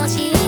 No.